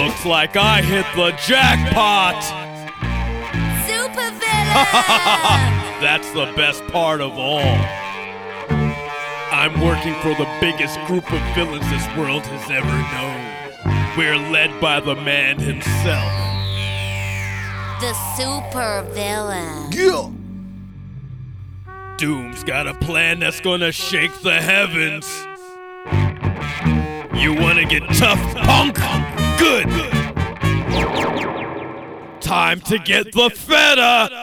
Looks like I hit the jackpot! Super villain! That's the best part of all. I'm working for the biggest group of villains this world has ever known. We're led by the man himself. the super villain. Yeah. Doom's got a plan that's gonna shake the heavens. You wanna get tough, punk? Good! Time to get the feta!